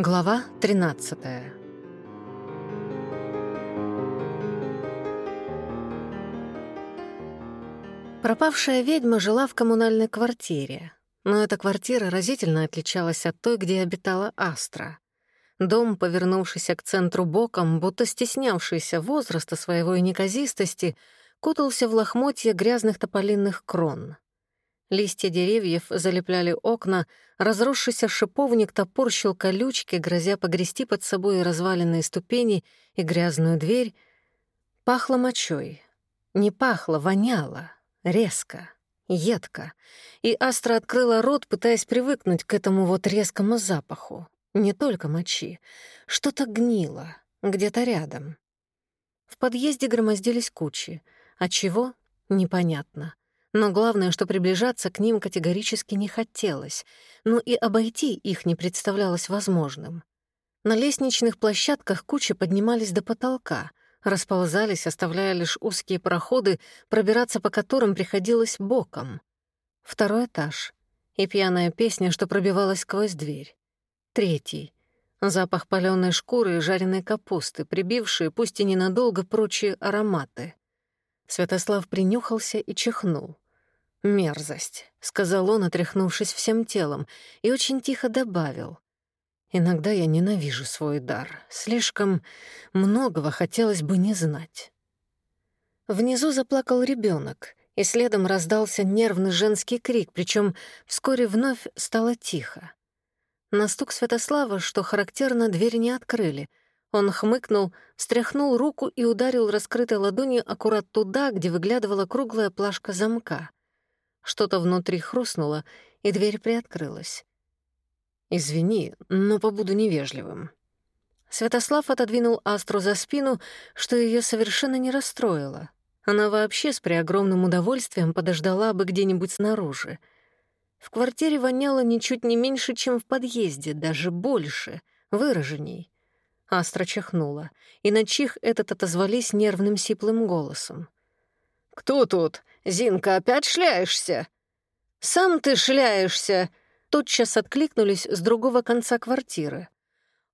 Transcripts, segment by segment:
Глава 13 Пропавшая ведьма жила в коммунальной квартире, но эта квартира разительно отличалась от той, где обитала Астра. Дом, повернувшийся к центру боком, будто стеснявшийся возраста своего и неказистости, кутался в лохмотья грязных тополинных крон. Листья деревьев залепляли окна, разросшийся шиповник топорщил колючки, грозя погрести под собой разваленные ступени и грязную дверь. Пахло мочой. Не пахло, воняло. Резко. Едко. И Астра открыла рот, пытаясь привыкнуть к этому вот резкому запаху. Не только мочи. Что-то гнило. Где-то рядом. В подъезде громоздились кучи. А чего — непонятно но главное, что приближаться к ним категорически не хотелось, но и обойти их не представлялось возможным. На лестничных площадках кучи поднимались до потолка, расползались, оставляя лишь узкие проходы, пробираться по которым приходилось боком. Второй этаж. И пьяная песня, что пробивалась сквозь дверь. Третий. Запах палёной шкуры и жареной капусты, прибившие, пусть и ненадолго, прочие ароматы. Святослав принюхался и чихнул. «Мерзость», — сказал он, отряхнувшись всем телом, и очень тихо добавил. «Иногда я ненавижу свой дар. Слишком многого хотелось бы не знать». Внизу заплакал ребенок, и следом раздался нервный женский крик, причем вскоре вновь стало тихо. На стук Святослава, что характерно, дверь не открыли. Он хмыкнул, стряхнул руку и ударил раскрытой ладонью аккурат туда, где выглядывала круглая плашка замка — Что-то внутри хрустнуло, и дверь приоткрылась. «Извини, но побуду невежливым». Святослав отодвинул Астру за спину, что ее совершенно не расстроило. Она вообще с преогромным удовольствием подождала бы где-нибудь снаружи. В квартире воняло ничуть не меньше, чем в подъезде, даже больше, выраженней. Астра чихнула, и на чих этот отозвались нервным сиплым голосом — кто тут? Зинка, опять шляешься?» «Сам ты шляешься!» Тотчас откликнулись с другого конца квартиры.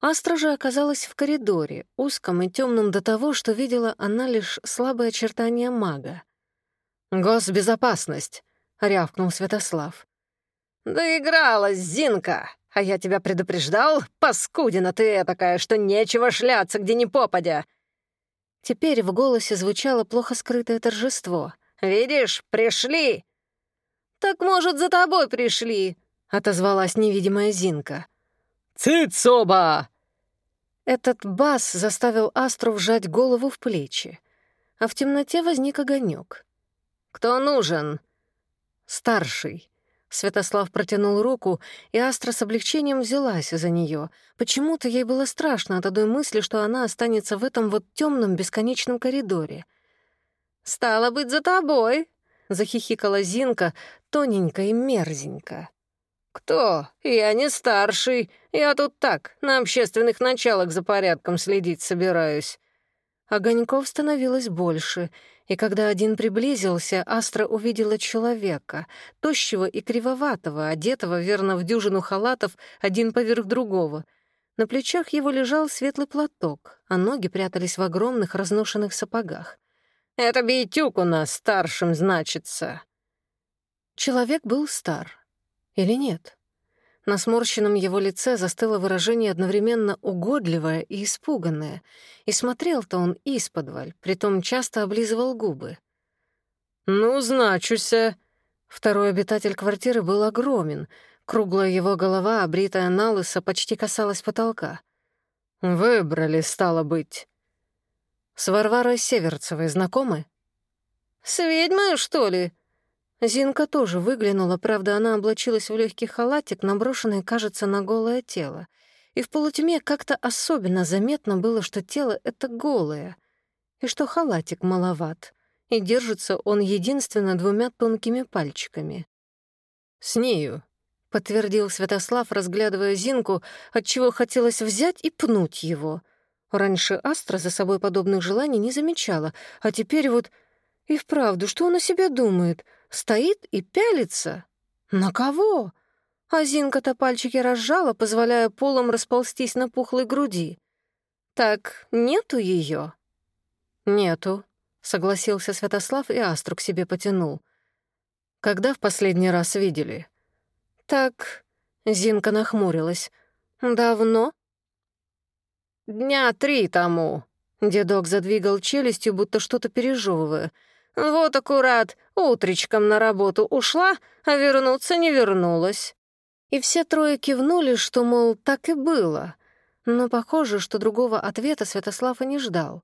Астра же оказалась в коридоре, узком и темном до того, что видела она лишь слабые очертания мага. «Госбезопасность!» — рявкнул Святослав. «Доигралась, Зинка! А я тебя предупреждал, паскудина ты такая, что нечего шляться, где ни попадя! Теперь в голосе звучало плохо скрытое торжество. «Видишь, пришли!» «Так, может, за тобой пришли?» — отозвалась невидимая Зинка. «Цицоба!» Этот бас заставил Астру вжать голову в плечи, а в темноте возник огонек. «Кто нужен?» «Старший», Святослав протянул руку, и Астра с облегчением взялась за нее. Почему-то ей было страшно от одной мысли, что она останется в этом вот темном бесконечном коридоре. «Стало быть, за тобой!» — захихикала Зинка, тоненько и мерзенько. «Кто? Я не старший. Я тут так, на общественных началах за порядком следить собираюсь». Огоньков становилось больше — и когда один приблизился, Астра увидела человека, тощего и кривоватого, одетого верно в дюжину халатов, один поверх другого. На плечах его лежал светлый платок, а ноги прятались в огромных разношенных сапогах. «Это Бейтюк у нас старшим значится». Человек был стар. Или нет? На сморщенном его лице застыло выражение одновременно угодливое и испуганное, и смотрел-то он исподволь, притом часто облизывал губы. «Ну, значуся!» Второй обитатель квартиры был огромен, круглая его голова, обритая на лысо, почти касалась потолка. «Выбрали, стало быть». «С Варварой Северцевой знакомы?» «С ведьмой, что ли?» Зинка тоже выглянула, правда, она облачилась в легкий халатик, наброшенный, кажется, на голое тело. И в полутьме как-то особенно заметно было, что тело — это голое, и что халатик маловат, и держится он единственно двумя тонкими пальчиками. «С нею», — подтвердил Святослав, разглядывая Зинку, отчего хотелось взять и пнуть его. Раньше Астра за собой подобных желаний не замечала, а теперь вот... И вправду, что он о себе думает — стоит и пялится. На кого? А Зинка-то пальчики разжала, позволяя полом расползтись на пухлой груди. Так нету ее? Нету, согласился Святослав и Астру к себе потянул. Когда в последний раз видели? Так, Зинка нахмурилась. Давно? Дня три тому. Дедок задвигал челюстью, будто что-то пережевывая — вот аккурат, утречком на работу ушла, а вернуться не вернулась. И все трое кивнули, что, мол, так и было. Но похоже, что другого ответа Святослава не ждал.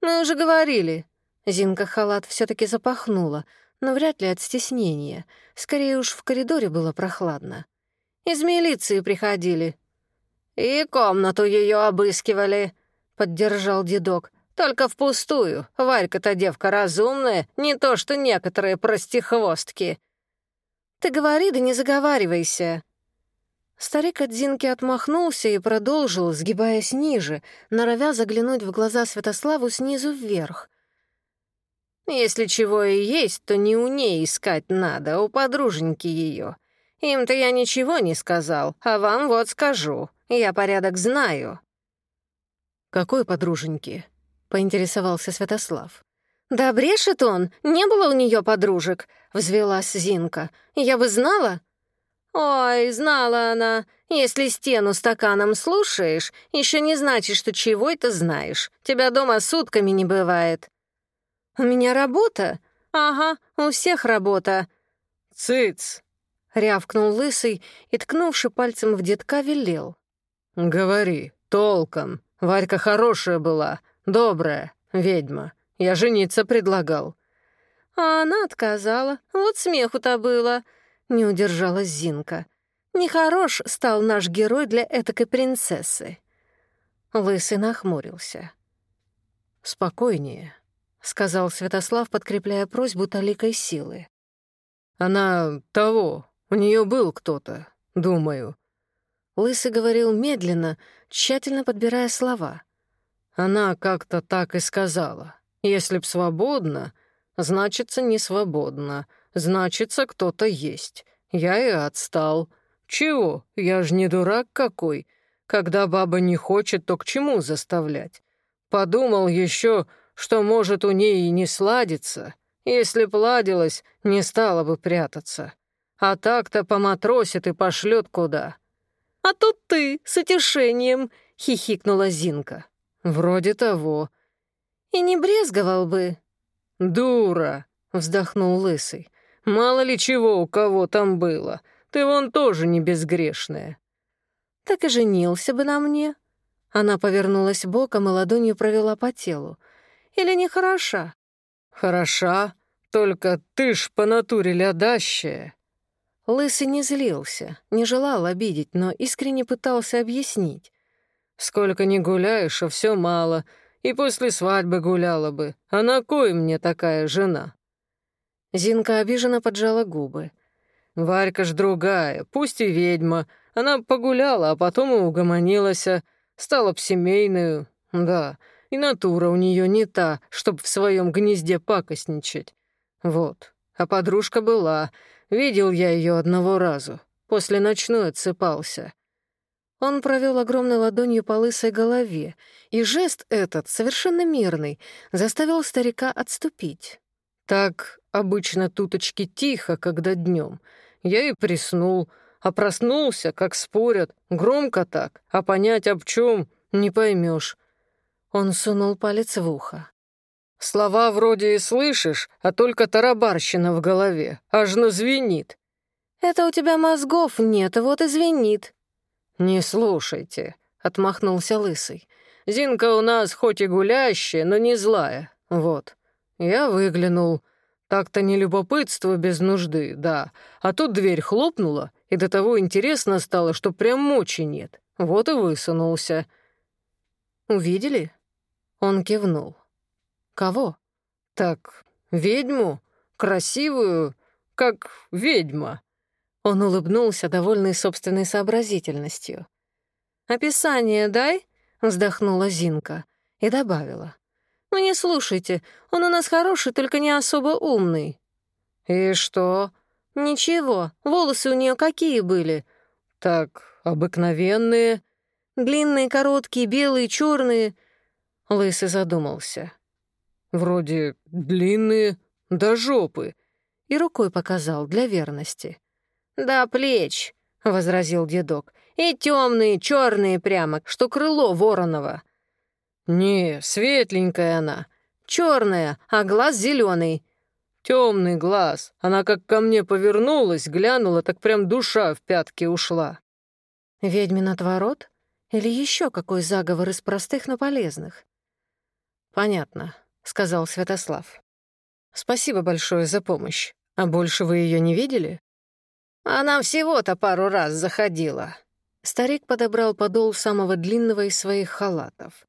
«Мы уже говорили». Зинка халат все таки запахнула, но вряд ли от стеснения. Скорее уж в коридоре было прохладно. «Из милиции приходили». «И комнату ее обыскивали», — поддержал дедок. Только впустую. Варька-то девка разумная, не то что некоторые простихвостки. Ты говори, да не заговаривайся. Старик от Зинки отмахнулся и продолжил, сгибаясь ниже, норовя заглянуть в глаза Святославу снизу вверх. «Если чего и есть, то не у ней искать надо, у подруженьки ее. Им-то я ничего не сказал, а вам вот скажу. Я порядок знаю». «Какой подруженьки?» поинтересовался Святослав. «Да брешет он, не было у нее подружек», — взвелась Зинка. «Я бы знала?» «Ой, знала она. Если стену стаканом слушаешь, еще не значит, что чего это знаешь. Тебя дома сутками не бывает». «У меня работа?» «Ага, у всех работа». «Цыц!» — рявкнул лысый и, ткнувши пальцем в детка, велел. «Говори, толком. Варька хорошая была, Добрая, ведьма. Я жениться предлагал». А она отказала. Вот смеху-то было. Не удержалась Зинка. Нехорош стал наш герой для этакой принцессы. Лысый нахмурился. «Спокойнее», — сказал Святослав, подкрепляя просьбу таликой силы. «Она того, у нее был кто-то, думаю». Лысый говорил медленно, тщательно подбирая слова — она как-то так и сказала. «Если б свободно, значится не свободно, значится кто-то есть. Я и отстал. Чего? Я ж не дурак какой. Когда баба не хочет, то к чему заставлять? Подумал еще, что, может, у ней и не сладится. Если б ладилось, не стала бы прятаться. А так-то поматросит и пошлет куда». «А тут ты с утешением!» — хихикнула Зинка. «Вроде того». «И не брезговал бы». «Дура», — вздохнул Лысый. «Мало ли чего у кого там было. Ты вон тоже не безгрешная». «Так и женился бы на мне». Она повернулась боком и ладонью провела по телу. «Или не хороша?» «Хороша, только ты ж по натуре лядащая». Лысый не злился, не желал обидеть, но искренне пытался объяснить. Сколько ни гуляешь, а все мало. И после свадьбы гуляла бы. А на кой мне такая жена?» Зинка обиженно поджала губы. «Варька ж другая, пусть и ведьма. Она погуляла, а потом и угомонилась, а стала б семейную. Да, и натура у нее не та, чтоб в своем гнезде пакостничать. Вот. А подружка была. Видел я ее одного разу. После ночной отсыпался. Он провел огромной ладонью по лысой голове, и жест этот, совершенно мирный, заставил старика отступить. «Так обычно туточки тихо, когда днем. Я и приснул, а проснулся, как спорят, громко так, а понять об чем не поймешь. Он сунул палец в ухо. «Слова вроде и слышишь, а только тарабарщина в голове, аж назвенит». «Это у тебя мозгов нет, вот и звенит», «Не слушайте», — отмахнулся Лысый. «Зинка у нас хоть и гулящая, но не злая. Вот». Я выглянул. Так-то не любопытство без нужды, да. А тут дверь хлопнула, и до того интересно стало, что прям мочи нет. Вот и высунулся. «Увидели?» Он кивнул. «Кого?» «Так, ведьму. Красивую, как ведьма». Он улыбнулся, довольный собственной сообразительностью. «Описание дай», — вздохнула Зинка и добавила. «Вы не слушайте, он у нас хороший, только не особо умный». «И что? «Ничего, волосы у нее какие были?» «Так, обыкновенные». «Длинные, короткие, белые, черные. Лысый задумался. «Вроде длинные, до жопы», и рукой показал для верности. Да плеч», — возразил дедок, — «и темные, черные прямо, что крыло воронова». «Не, светленькая она», черная, а глаз зеленый. Темный глаз. Она как ко мне повернулась, глянула, так прям душа в пятки ушла. Ведьмин отворот? Или еще какой заговор из простых, но полезных? Понятно, сказал Святослав. Спасибо большое за помощь. А больше вы ее не видели? Она всего-то пару раз заходила. Старик подобрал подол самого длинного из своих халатов.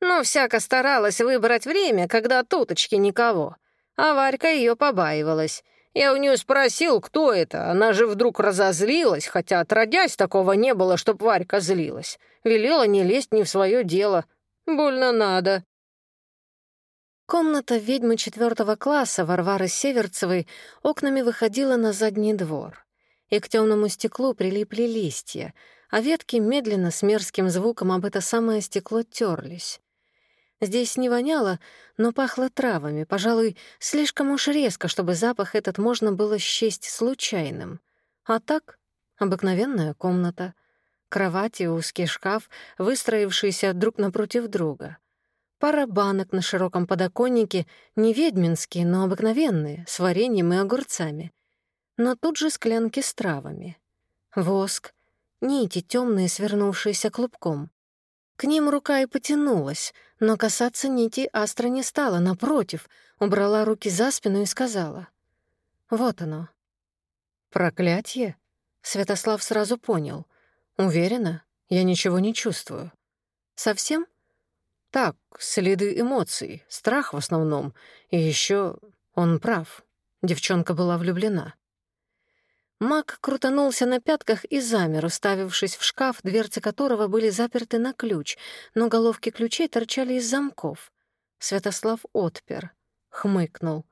Но всяко старалась выбрать время, когда туточки никого. А Варька ее побаивалась. Я у нее спросил, кто это. Она же вдруг разозлилась, хотя отродясь такого не было, чтоб Варька злилась. Велела не лезть ни в свое дело. Больно надо. Комната ведьмы четвертого класса Варвары Северцевой окнами выходила на задний двор и к темному стеклу прилипли листья, а ветки медленно с мерзким звуком об это самое стекло терлись. Здесь не воняло, но пахло травами, пожалуй, слишком уж резко, чтобы запах этот можно было счесть случайным. А так — обыкновенная комната. Кровать и узкий шкаф, выстроившиеся друг напротив друга. Пара банок на широком подоконнике, не ведьминские, но обыкновенные, с вареньем и огурцами — но тут же склянки с травами. Воск, нити темные, свернувшиеся клубком. К ним рука и потянулась, но касаться нити Астра не стала, напротив, убрала руки за спину и сказала. «Вот оно». «Проклятье?» Святослав сразу понял. «Уверена, я ничего не чувствую». «Совсем?» «Так, следы эмоций, страх в основном, и еще он прав». Девчонка была влюблена. Мак крутанулся на пятках и замер, уставившись в шкаф, дверцы которого были заперты на ключ, но головки ключей торчали из замков. Святослав отпер, хмыкнул.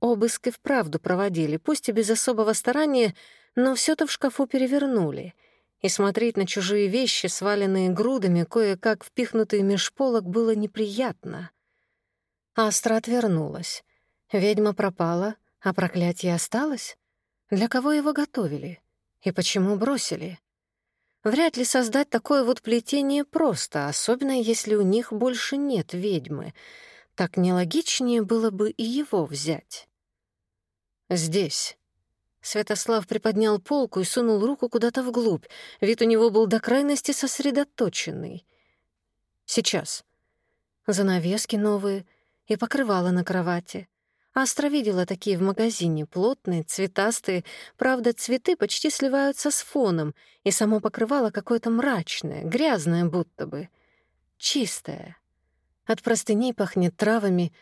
Обыск и вправду проводили, пусть и без особого старания, но все то в шкафу перевернули. И смотреть на чужие вещи, сваленные грудами, кое-как впихнутые меж полок, было неприятно. Астра отвернулась. Ведьма пропала, а проклятие осталось? Для кого его готовили? И почему бросили? Вряд ли создать такое вот плетение просто, особенно если у них больше нет ведьмы. Так нелогичнее было бы и его взять. «Здесь», Святослав приподнял полку и сунул руку куда-то вглубь. Вид у него был до крайности сосредоточенный. «Сейчас». Занавески новые и покрывало на кровати. Астра видела такие в магазине, плотные, цветастые. Правда, цветы почти сливаются с фоном, и само покрывало какое-то мрачное, грязное будто бы. Чистое. От простыней пахнет травами,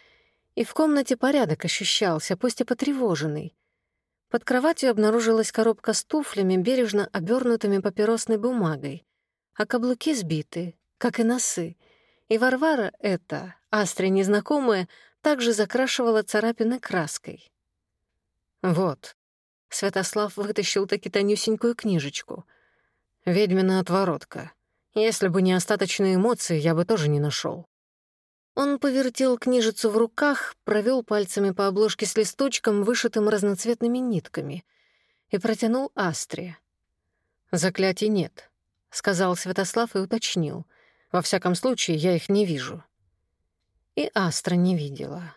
и в комнате порядок ощущался, пусть и потревоженный. Под кроватью обнаружилась коробка с туфлями, бережно обернутыми папиросной бумагой, а каблуки сбиты, как и носы. И Варвара эта, Астре незнакомая, также закрашивала царапины краской. «Вот». Святослав вытащил таки тонюсенькую книжечку. «Ведьмина отворотка. Если бы не остаточные эмоции, я бы тоже не нашел. Он повертел книжицу в руках, провел пальцами по обложке с листочком, вышитым разноцветными нитками, и протянул Астре. «Заклятий нет», — сказал Святослав и уточнил. «Во всяком случае, я их не вижу» и Астра не видела.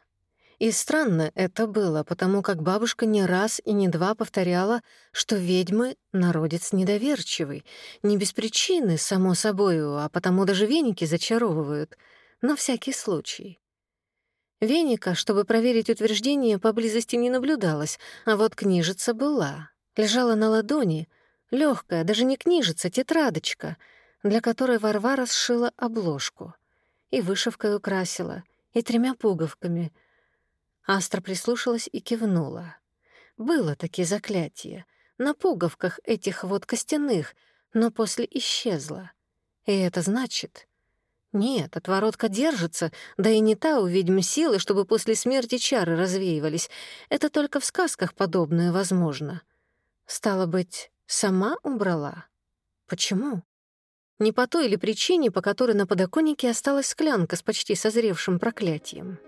И странно это было, потому как бабушка не раз и не два повторяла, что ведьмы — народец недоверчивый, не без причины, само собою, а потому даже веники зачаровывают, на всякий случай. Веника, чтобы проверить утверждение, поблизости не наблюдалось, а вот книжица была, лежала на ладони, легкая, даже не книжица, тетрадочка, для которой Варвара сшила обложку — и вышивкой украсила, и тремя пуговками. Астра прислушалась и кивнула. Было такие заклятие. На пуговках этих вот костяных, но после исчезло. И это значит... Нет, отворотка держится, да и не та у ведьм силы, чтобы после смерти чары развеивались. Это только в сказках подобное возможно. Стало быть, сама убрала? Почему? Не по той ли причине, по которой на подоконнике осталась склянка с почти созревшим проклятием.